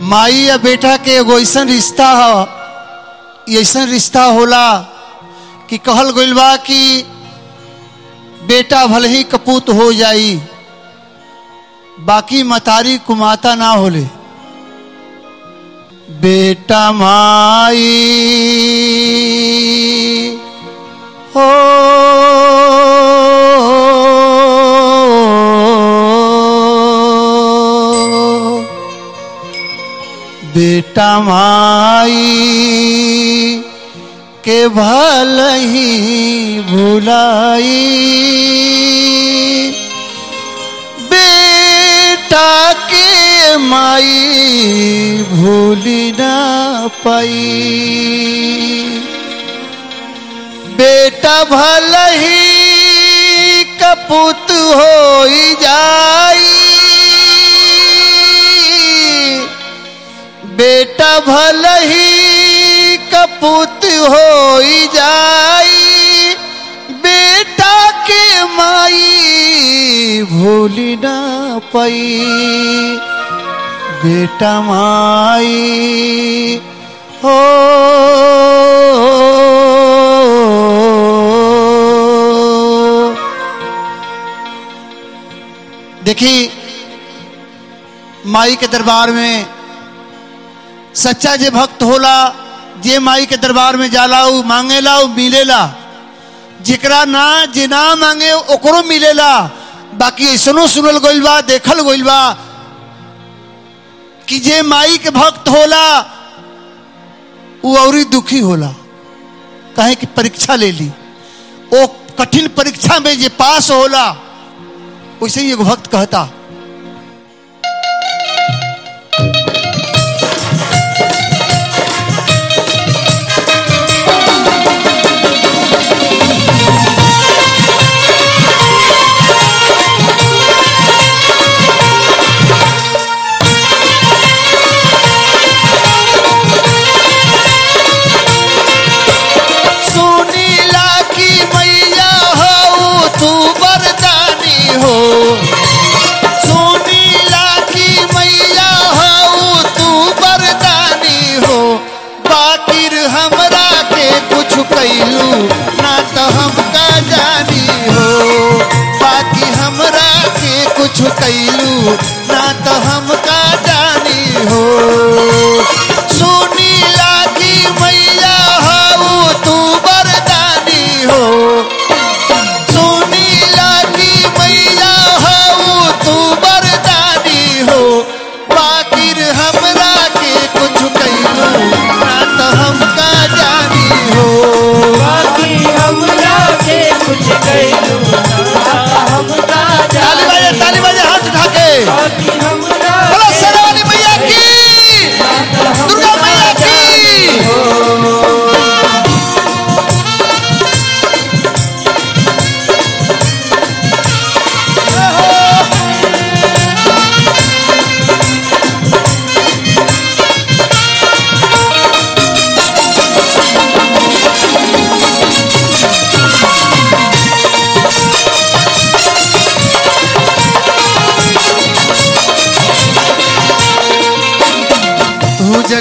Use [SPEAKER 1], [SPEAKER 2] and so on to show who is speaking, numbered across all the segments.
[SPEAKER 1] माई या बेटा के एगो ऐसा रिश्ता है ऐसा रिश्ता होला कि कहल गइल बा कि बेटा भले ही कपूत हो जाई, बाकी मतारी कुमाता ना होले। बेटा माई। बेटा माई के भल ही भुलाई। बेटा के माई भूली ना पाई। बेटा भल ही कपूत हो जाई। भल ही कपूत हो जाई, बेटा के माई भूली ना पाई। बेटा माई, हो, देखी, माई के दरबार में सच्चा जे भक्त होला, जे माई के दरबार में जाला उ मांगेला उ मिलेला जेकरा ना, जे ना मांगे, ओकरो मिलेला बाकी ऐसनो सुनल गइल बा, देखल गइल बा, कि जे माई के भक्त होला, उ औरी दुखी होला। कहे कि परीक्षा ले ली। ओ कठिन परीक्षा में जे पास होला, वैसे ही एगो भक्त कहता कुछ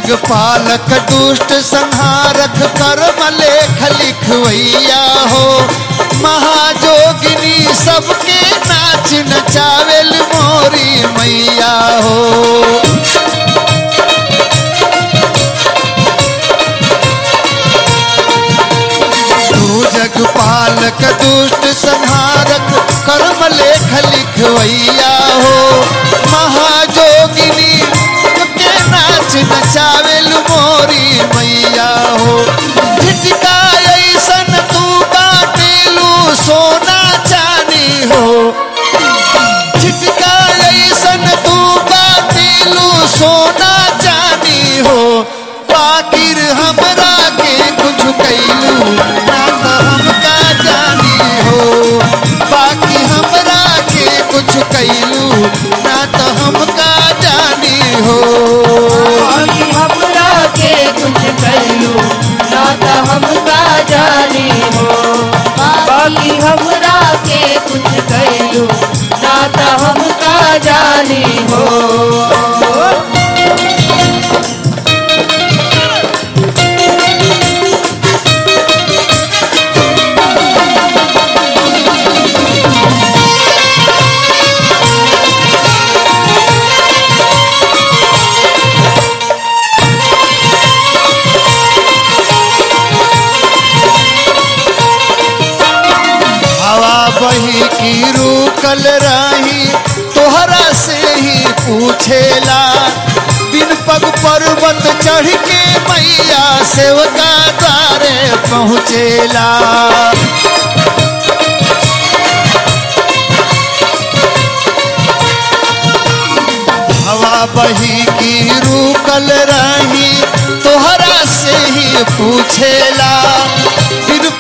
[SPEAKER 1] तू जग पालक दुष्ट संहारक कर्म लेख लिखवैया हो। महाजोगिनी सबके नाच नचावेल मोरी मैया हो। तू जग पालक दुष्ट संहारक कर्म लेख लिखवैया हो। सोना चानी हो बाकिर हमरा के कुछ कैलू। ना तो हमका जानी हो बाकी हमरा के कुछ कैलू। ना तो हमका जानी हो।
[SPEAKER 2] बाकी हमरा के कुछ कैलू ना तो हमका जानी हो। बाकी हमरा के कुछ कैलू ना तो हमका जानी हो।
[SPEAKER 1] रही तोहरा से ही पूछेला बिन पग पर्वत चढ़ के मैया सेवका द्वारे पहुँचेला हवा बही की रुकल रही, तोहरा से ही पूछेला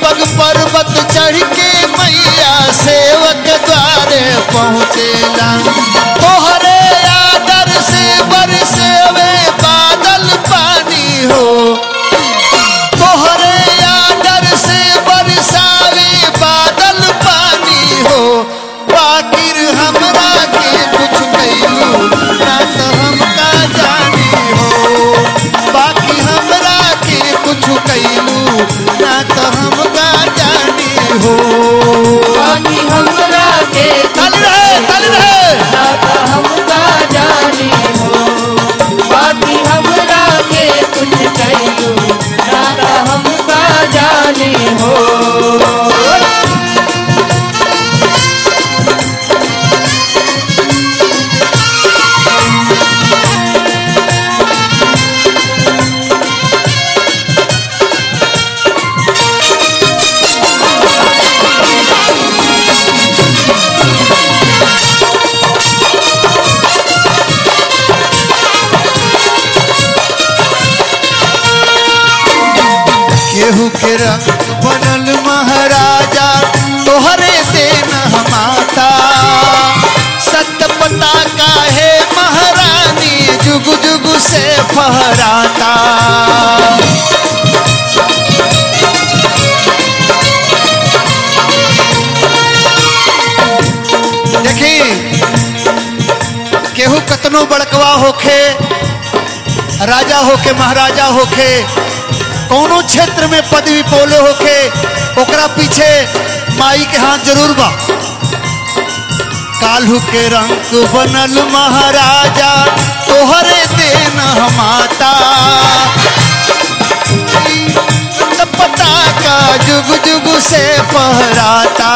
[SPEAKER 1] पग पर्वत चढ़ के मैया सेवक द्वारे पहुँचेला। तोहरे आदर से बरसेवे बादल केहू रंग बनल महाराजा, तोहरे देन हमाता। सत्य पता का है महारानी जुग जुग से फहराता। देखी, केहू कतनो बड़कवा होखे, राजा होके महाराजा होके कौनो क्षेत्र में पदवी पोले होके ओकरा पीछे माई के हाथ ज़रूर बा। काल्हू के रंग बनल महाराजा, तोहरे देन माता। पता का जुग जुग से फहराता